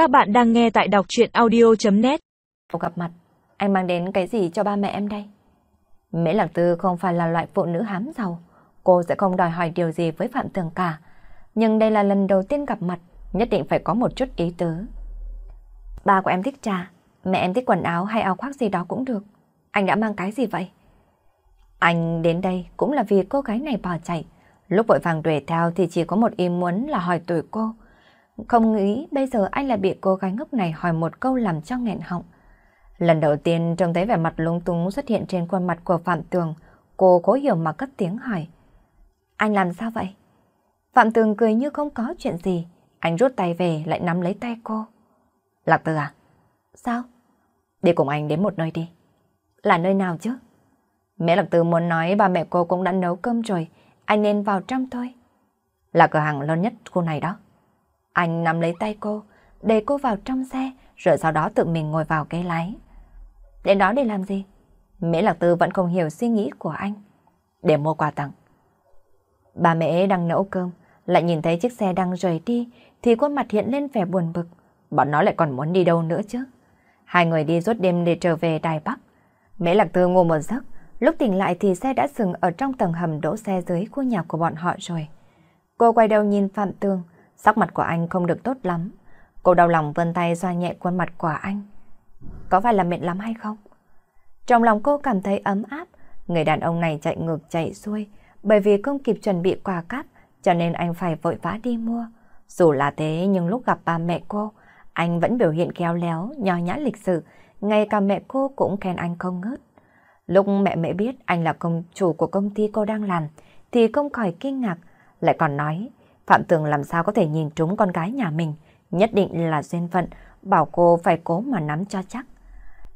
Các bạn đang nghe tại đọc chuyện audio.net Gặp mặt, anh mang đến cái gì cho ba mẹ em đây? Mễ Lạc Tư không phải là loại phụ nữ hám giàu, cô sẽ không đòi hỏi điều gì với Phạm Tường cả. Nhưng đây là lần đầu tiên gặp mặt, nhất định phải có một chút ý tứ. Ba của em thích trà, mẹ em thích quần áo hay áo khoác gì đó cũng được. Anh đã mang cái gì vậy? Anh đến đây cũng là vì cô gái này bỏ chạy. Lúc vội vàng đuổi theo thì chỉ có một ý muốn là hỏi tuổi cô. Không nghĩ bây giờ anh lại bị cô gái ngốc này hỏi một câu làm cho nghẹn họng. Lần đầu tiên trông thấy vẻ mặt lúng túng xuất hiện trên khuôn mặt của Phạm Tường, cô cố hiểu mà cất tiếng hỏi. Anh làm sao vậy? Phạm Tường cười như không có chuyện gì. Anh rút tay về lại nắm lấy tay cô. Lạc Tư à? Sao? Đi cùng anh đến một nơi đi. Là nơi nào chứ? Mẹ Lạc Tư muốn nói ba mẹ cô cũng đã nấu cơm rồi, anh nên vào trong thôi. Là cửa hàng lớn nhất khu này đó. Anh nắm lấy tay cô, để cô vào trong xe, rồi sau đó tự mình ngồi vào ghế lái. Đến đó để làm gì? Mễ Lạc Tư vẫn không hiểu suy nghĩ của anh. Để mua quà tặng. Bà mẹ đang nấu cơm, lại nhìn thấy chiếc xe đang rời đi, thì khuôn mặt hiện lên vẻ buồn bực. Bọn nó lại còn muốn đi đâu nữa chứ? Hai người đi suốt đêm để trở về Đài Bắc. Mễ Lạc Tư ngủ một giấc, lúc tỉnh lại thì xe đã dừng ở trong tầng hầm đỗ xe dưới khu nhà của bọn họ rồi. Cô quay đầu nhìn Phạm Tường, sắc mặt của anh không được tốt lắm. Cô đau lòng vươn tay xoa nhẹ khuôn mặt của anh. Có phải là mệt lắm hay không? Trong lòng cô cảm thấy ấm áp, người đàn ông này chạy ngược chạy xuôi, bởi vì không kịp chuẩn bị quà cáp, cho nên anh phải vội vã đi mua. Dù là thế nhưng lúc gặp ba mẹ cô, anh vẫn biểu hiện khéo léo, nho nhã lịch sự, ngay cả mẹ cô cũng khen anh không ngớt. Lúc mẹ mẹ biết anh là công chủ của công ty cô đang làm, thì không khỏi kinh ngạc, lại còn nói, Phạm Tường làm sao có thể nhìn trúng con gái nhà mình, nhất định là duyên phận, bảo cô phải cố mà nắm cho chắc.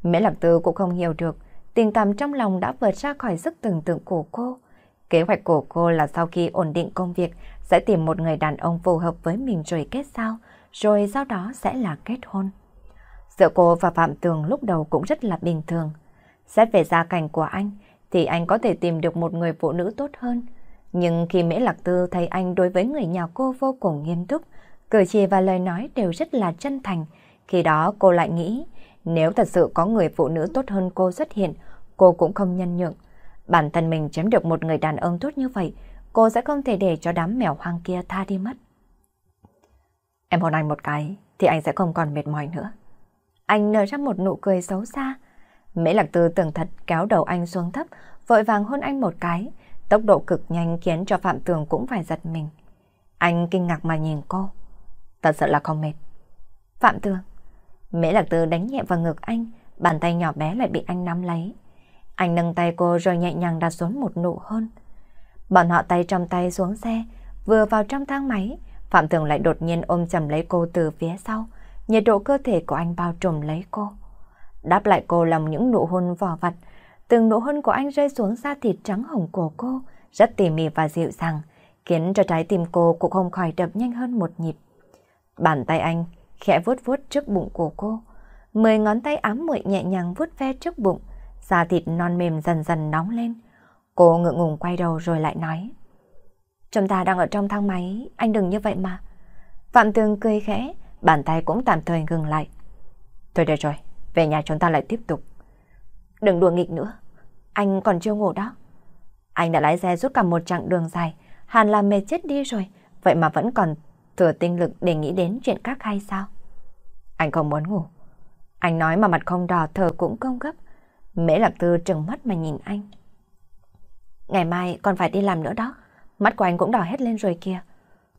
Mễ Lạc Tư cũng không hiểu được, tình cảm trong lòng đã vượt ra khỏi sức tưởng tượng của cô. Kế hoạch của cô là sau khi ổn định công việc, sẽ tìm một người đàn ông phù hợp với mình rồi kết giao, rồi sau đó sẽ là kết hôn. Giữa cô và Phạm Tường lúc đầu cũng rất là bình thường. Xét về gia cảnh của anh, thì anh có thể tìm được một người phụ nữ tốt hơn. Nhưng khi Mễ Lạc Tư thấy anh đối với người nhà cô vô cùng nghiêm túc, cử chỉ và lời nói đều rất là chân thành, khi đó cô lại nghĩ, nếu thật sự có người phụ nữ tốt hơn cô xuất hiện, cô cũng không nhân nhượng. Bản thân mình chiếm được một người đàn ông tốt như vậy, cô sẽ không thể để cho đám mèo hoang kia tha đi mất. Em hôn anh một cái, thì anh sẽ không còn mệt mỏi nữa. Anh nở ra một nụ cười xấu xa. Mễ Lạc Tư tưởng thật kéo đầu anh xuống thấp, vội vàng hôn anh một cái. Tốc độ cực nhanh khiến cho Phạm Tường cũng phải giật mình. Anh kinh ngạc mà nhìn cô. Thật sự là không mệt. Phạm Tường. Mễ Lạc Tư đánh nhẹ vào ngực anh, bàn tay nhỏ bé lại bị anh nắm lấy. Anh nâng tay cô rồi nhẹ nhàng đặt xuống một nụ hôn. Bọn họ tay trong tay xuống xe, vừa vào trong thang máy, Phạm Tường lại đột nhiên ôm chầm lấy cô từ phía sau, nhiệt độ cơ thể của anh bao trùm lấy cô. Đáp lại cô lòng những nụ hôn vỏ vặt, từng nụ hôn của anh rơi xuống da thịt trắng hồng của cô, rất tỉ mỉ và dịu dàng, khiến cho trái tim cô cũng không khỏi đập nhanh hơn một nhịp. Bàn tay anh khẽ vuốt vuốt trước bụng của cô, mười ngón tay ám muội nhẹ nhàng vuốt ve trước bụng, da thịt non mềm dần dần nóng lên. Cô ngượng ngùng quay đầu rồi lại nói. Chúng ta đang ở trong thang máy, anh đừng như vậy mà. Phạm Tường cười khẽ, bàn tay cũng tạm thời ngừng lại. Thôi được rồi, về nhà chúng ta lại tiếp tục. Đừng đùa nghịch nữa, anh còn chưa ngủ đó. Anh đã lái xe suốt cả một chặng đường dài, hẳn là mệt chết đi rồi, vậy mà vẫn còn thừa tinh lực để nghĩ đến chuyện khác hay sao? Anh không muốn ngủ. Anh nói mà mặt không đỏ thở cũng không gấp. Mễ Lạc Tư trừng mắt mà nhìn anh. Ngày mai còn phải đi làm nữa đó. Mắt của anh cũng đỏ hết lên rồi kìa.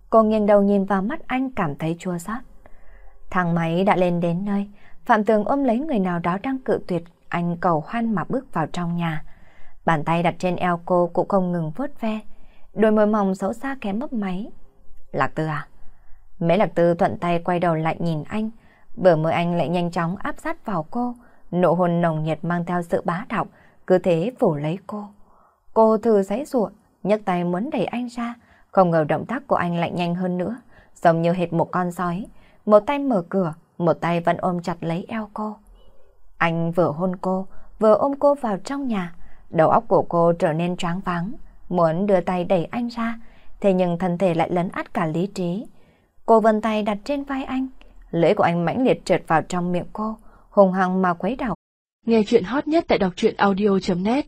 Cô nghiêng đầu nhìn vào mắt anh cảm thấy chua xót. Thang máy đã lên đến nơi. Phạm Tường ôm lấy người nào đó đang cự tuyệt. Anh cầu hoan mà bước vào trong nhà. Bàn tay đặt trên eo cô cũng không ngừng vuốt ve. Đôi môi mỏng xấu xa kém mấp máy. Lạc Tư à? Mễ Lạc Tư thuận tay quay đầu lại nhìn anh. Bờ môi anh lại nhanh chóng áp sát vào cô. Nụ hôn nồng nhiệt mang theo sự bá đạo, cứ thế phủ lấy cô. Cô thử giấy ruộng, nhấc tay muốn đẩy anh ra, không ngờ động tác của anh lại nhanh hơn nữa, giống như hệt một con sói. Một tay mở cửa, một tay vẫn ôm chặt lấy eo cô. Anh vừa hôn cô, vừa ôm cô vào trong nhà, đầu óc của cô trở nên tráng váng, muốn đưa tay đẩy anh ra, thế nhưng thân thể lại lấn át cả lý trí. Cô vân tay đặt trên vai anh, Lưỡi của anh mãnh liệt trượt vào trong miệng cô, hùng hăng mà quấy đảo. Nghe chuyện hot nhất tại đọc truyện audio.net